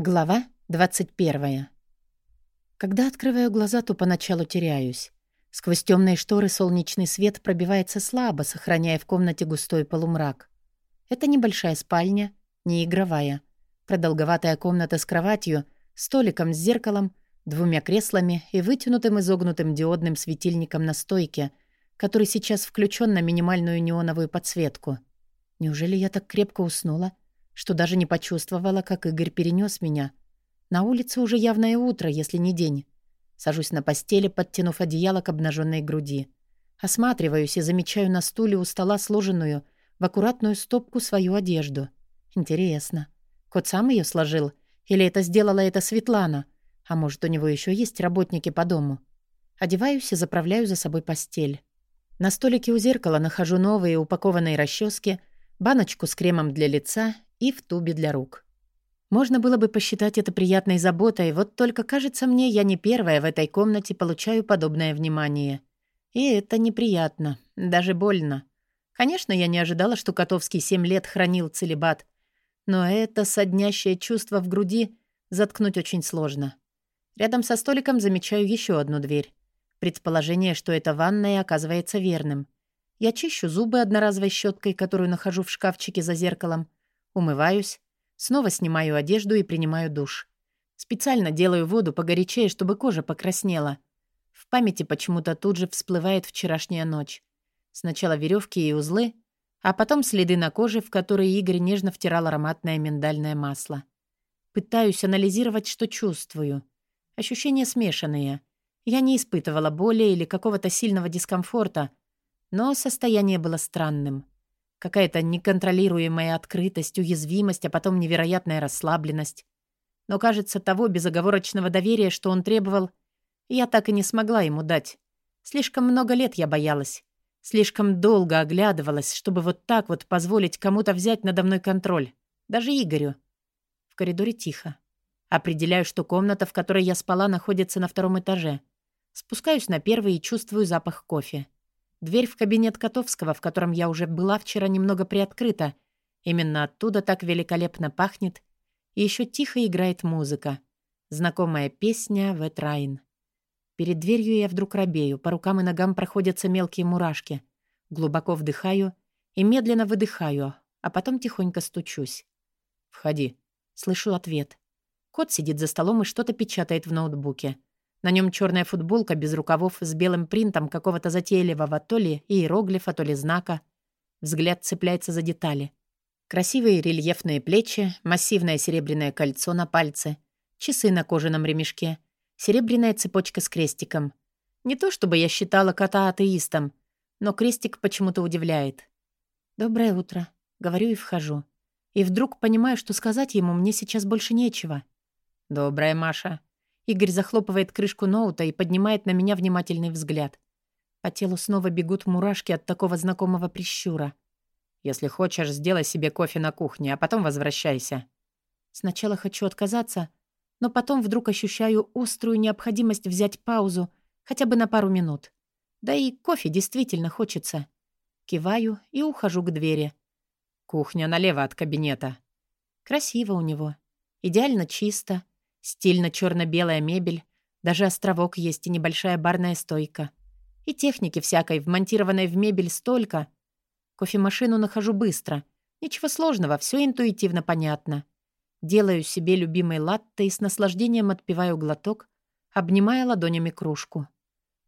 Глава 21. Когда открываю глаза, то поначалу теряюсь. Сквозь темные шторы солнечный свет пробивается слабо, сохраняя в комнате густой полумрак. Это небольшая спальня, не игровая. Продолговатая комната с кроватью, столиком с зеркалом, двумя креслами и вытянутым изогнутым диодным светильником на стойке, который сейчас включен на минимальную неоновую подсветку. Неужели я так крепко уснула? — что даже не почувствовала, как Игорь перенес меня. На улице уже явное утро, если не день. Сажусь на постели, подтянув одеяло к обнаженной груди. Осматриваюсь и замечаю на стуле у стола сложенную в аккуратную стопку свою одежду. Интересно, кот сам ее сложил? Или это сделала эта Светлана? А может, у него еще есть работники по дому? Одеваюсь и заправляю за собой постель. На столике у зеркала нахожу новые упакованные расчески, баночку с кремом для лица и в тубе для рук. Можно было бы посчитать это приятной заботой, вот только, кажется мне, я не первая в этой комнате получаю подобное внимание. И это неприятно, даже больно. Конечно, я не ожидала, что Котовский семь лет хранил целебат, но это соднящее чувство в груди заткнуть очень сложно. Рядом со столиком замечаю еще одну дверь. Предположение, что это ванная, оказывается верным. Я чищу зубы одноразовой щеткой, которую нахожу в шкафчике за зеркалом, Умываюсь, снова снимаю одежду и принимаю душ. Специально делаю воду погорячее, чтобы кожа покраснела. В памяти почему-то тут же всплывает вчерашняя ночь. Сначала веревки и узлы, а потом следы на коже, в которые Игорь нежно втирал ароматное миндальное масло. Пытаюсь анализировать, что чувствую. Ощущения смешанные. Я не испытывала боли или какого-то сильного дискомфорта, но состояние было странным. Какая-то неконтролируемая открытость, уязвимость, а потом невероятная расслабленность. Но, кажется, того безоговорочного доверия, что он требовал, я так и не смогла ему дать. Слишком много лет я боялась. Слишком долго оглядывалась, чтобы вот так вот позволить кому-то взять надо мной контроль. Даже Игорю. В коридоре тихо. Определяю, что комната, в которой я спала, находится на втором этаже. Спускаюсь на первый и чувствую запах кофе. Дверь в кабинет Котовского, в котором я уже была вчера, немного приоткрыта. Именно оттуда так великолепно пахнет. И еще тихо играет музыка. Знакомая песня «Ветрайн». Перед дверью я вдруг робею, по рукам и ногам проходятся мелкие мурашки. Глубоко вдыхаю и медленно выдыхаю, а потом тихонько стучусь. «Входи», — слышу ответ. Кот сидит за столом и что-то печатает в ноутбуке. На нем черная футболка без рукавов с белым принтом какого-то затейливого то ли иероглифа, то ли знака. Взгляд цепляется за детали. Красивые рельефные плечи, массивное серебряное кольцо на пальце, часы на кожаном ремешке, серебряная цепочка с крестиком. Не то чтобы я считала кота атеистом, но крестик почему-то удивляет. «Доброе утро», — говорю и вхожу. И вдруг понимаю, что сказать ему мне сейчас больше нечего. «Доброе, Маша», Игорь захлопывает крышку ноута и поднимает на меня внимательный взгляд. По телу снова бегут мурашки от такого знакомого прищура. «Если хочешь, сделай себе кофе на кухне, а потом возвращайся». Сначала хочу отказаться, но потом вдруг ощущаю острую необходимость взять паузу хотя бы на пару минут. Да и кофе действительно хочется. Киваю и ухожу к двери. Кухня налево от кабинета. Красиво у него. Идеально чисто. Стильно черно-белая мебель, даже островок есть и небольшая барная стойка. И техники всякой, вмонтированной в мебель, столько. Кофемашину нахожу быстро. Ничего сложного, все интуитивно понятно. Делаю себе любимый латте и с наслаждением отпиваю глоток, обнимая ладонями кружку.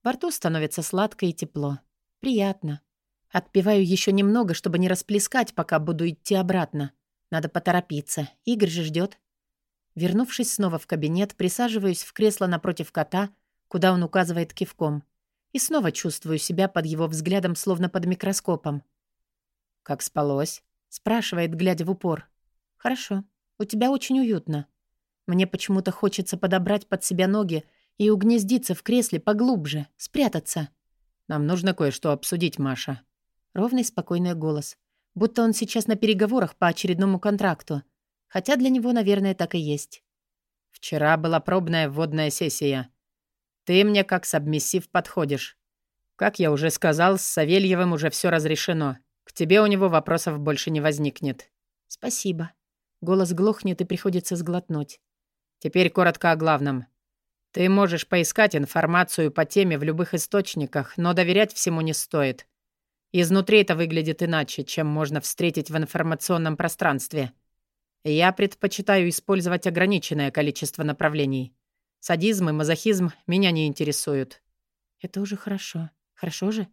Во рту становится сладко и тепло. Приятно. Отпиваю еще немного, чтобы не расплескать, пока буду идти обратно. Надо поторопиться. Игорь же ждет. Вернувшись снова в кабинет, присаживаюсь в кресло напротив кота, куда он указывает кивком, и снова чувствую себя под его взглядом, словно под микроскопом. «Как спалось?» — спрашивает, глядя в упор. «Хорошо. У тебя очень уютно. Мне почему-то хочется подобрать под себя ноги и угнездиться в кресле поглубже, спрятаться. Нам нужно кое-что обсудить, Маша». Ровный спокойный голос. Будто он сейчас на переговорах по очередному контракту. Хотя для него, наверное, так и есть. «Вчера была пробная вводная сессия. Ты мне как сабмиссив подходишь. Как я уже сказал, с Савельевым уже все разрешено. К тебе у него вопросов больше не возникнет». «Спасибо». Голос глохнет и приходится сглотнуть. Теперь коротко о главном. Ты можешь поискать информацию по теме в любых источниках, но доверять всему не стоит. Изнутри это выглядит иначе, чем можно встретить в информационном пространстве. Я предпочитаю использовать ограниченное количество направлений. Садизм и мазохизм меня не интересуют. Это уже хорошо. Хорошо же?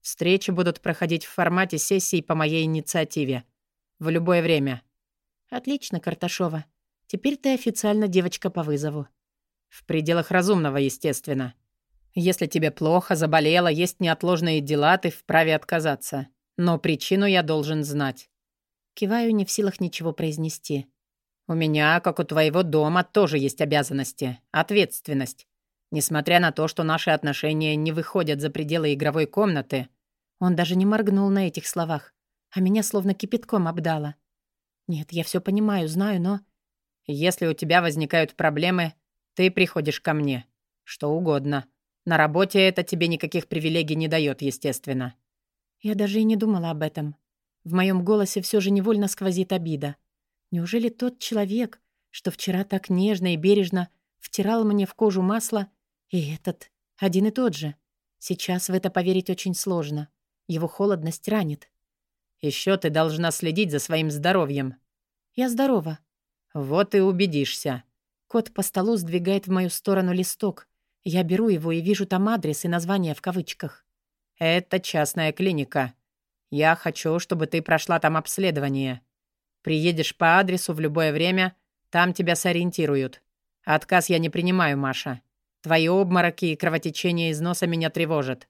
Встречи будут проходить в формате сессий по моей инициативе. В любое время. Отлично, Карташова. Теперь ты официально девочка по вызову. В пределах разумного, естественно. Если тебе плохо, заболела, есть неотложные дела, ты вправе отказаться. Но причину я должен знать. Киваю, не в силах ничего произнести. У меня, как у твоего дома, тоже есть обязанности, ответственность. Несмотря на то, что наши отношения не выходят за пределы игровой комнаты. Он даже не моргнул на этих словах, а меня словно кипятком обдало. Нет, я все понимаю, знаю, но... Если у тебя возникают проблемы, ты приходишь ко мне. Что угодно. На работе это тебе никаких привилегий не дает, естественно. Я даже и не думала об этом. В моем голосе все же невольно сквозит обида. Неужели тот человек, что вчера так нежно и бережно втирал мне в кожу масло, и этот один и тот же? Сейчас в это поверить очень сложно. Его холодность ранит. Еще ты должна следить за своим здоровьем. Я здорова. Вот и убедишься. Кот по столу сдвигает в мою сторону листок. Я беру его и вижу там адрес и название в кавычках. «Это частная клиника. Я хочу, чтобы ты прошла там обследование. Приедешь по адресу в любое время, там тебя сориентируют. Отказ я не принимаю, Маша. Твои обмороки и кровотечение из носа меня тревожат.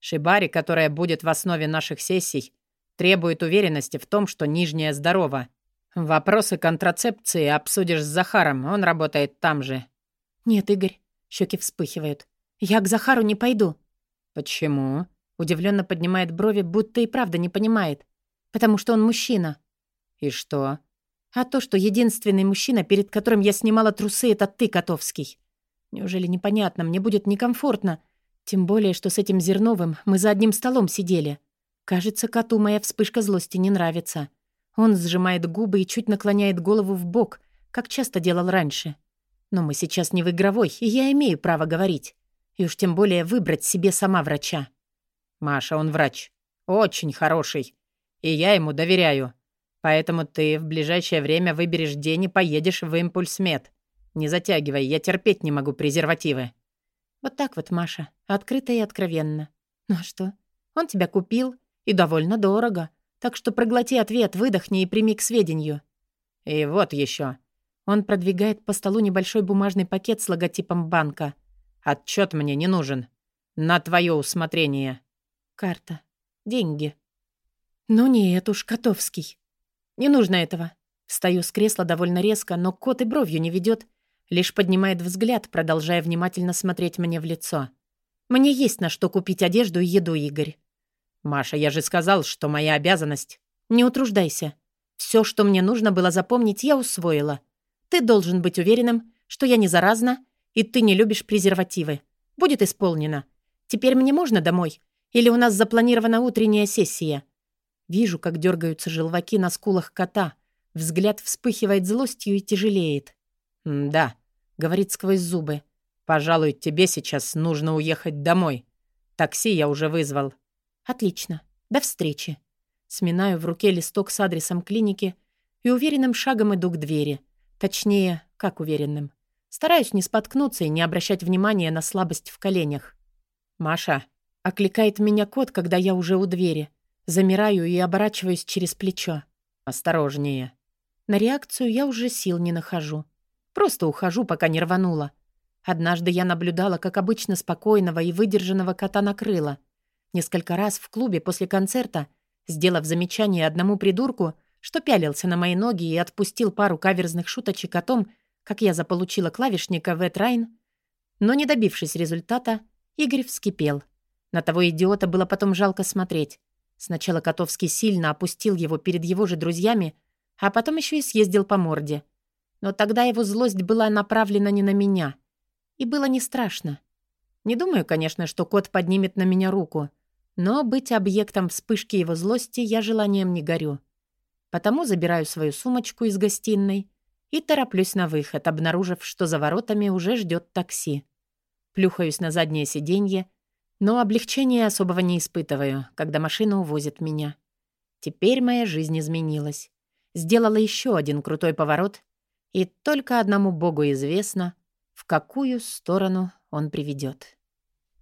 Шибари, которая будет в основе наших сессий, требует уверенности в том, что нижняя здорова. Вопросы контрацепции обсудишь с Захаром, он работает там же». «Нет, Игорь», — щеки вспыхивают. «Я к Захару не пойду». «Почему?» Удивленно поднимает брови, будто и правда не понимает. «Потому что он мужчина». «И что?» «А то, что единственный мужчина, перед которым я снимала трусы, это ты, Котовский. Неужели непонятно, мне будет некомфортно. Тем более, что с этим Зерновым мы за одним столом сидели. Кажется, коту моя вспышка злости не нравится». Он сжимает губы и чуть наклоняет голову в бок, как часто делал раньше. Но мы сейчас не в игровой, и я имею право говорить. И уж тем более выбрать себе сама врача. Маша, он врач. Очень хороший. И я ему доверяю. Поэтому ты в ближайшее время выберешь день и поедешь в импульсмед. Не затягивай, я терпеть не могу презервативы. Вот так вот, Маша. Открыто и откровенно. Ну а что? Он тебя купил. И довольно дорого. Так что проглоти ответ, выдохни и прими к сведению. И вот еще. Он продвигает по столу небольшой бумажный пакет с логотипом банка. Отчет мне не нужен. На твое усмотрение. Карта. Деньги. Ну нет уж, Котовский. Не нужно этого. Встаю с кресла довольно резко, но кот и бровью не ведет, лишь поднимает взгляд, продолжая внимательно смотреть мне в лицо. Мне есть на что купить одежду и еду, Игорь. «Маша, я же сказал, что моя обязанность...» «Не утруждайся. Все, что мне нужно было запомнить, я усвоила. Ты должен быть уверенным, что я не заразна, и ты не любишь презервативы. Будет исполнено. Теперь мне можно домой? Или у нас запланирована утренняя сессия?» Вижу, как дергаются желваки на скулах кота. Взгляд вспыхивает злостью и тяжелеет. «Да», — говорит сквозь зубы. «Пожалуй, тебе сейчас нужно уехать домой. Такси я уже вызвал». «Отлично. До встречи». Сминаю в руке листок с адресом клиники и уверенным шагом иду к двери. Точнее, как уверенным. Стараюсь не споткнуться и не обращать внимания на слабость в коленях. «Маша!» — окликает меня кот, когда я уже у двери. Замираю и оборачиваюсь через плечо. «Осторожнее». На реакцию я уже сил не нахожу. Просто ухожу, пока не рванула. Однажды я наблюдала, как обычно спокойного и выдержанного кота накрыло. Несколько раз в клубе после концерта, сделав замечание одному придурку, что пялился на мои ноги и отпустил пару каверзных шуточек о том, как я заполучила клавишника в Этрайн, но не добившись результата, Игорь вскипел. На того идиота было потом жалко смотреть. Сначала Котовский сильно опустил его перед его же друзьями, а потом еще и съездил по морде. Но тогда его злость была направлена не на меня. И было не страшно. Не думаю, конечно, что кот поднимет на меня руку. Но быть объектом вспышки его злости я желанием не горю. Потому забираю свою сумочку из гостиной и тороплюсь на выход, обнаружив, что за воротами уже ждет такси. Плюхаюсь на заднее сиденье, но облегчения особого не испытываю, когда машина увозит меня. Теперь моя жизнь изменилась. Сделала еще один крутой поворот, и только одному богу известно, в какую сторону он приведет.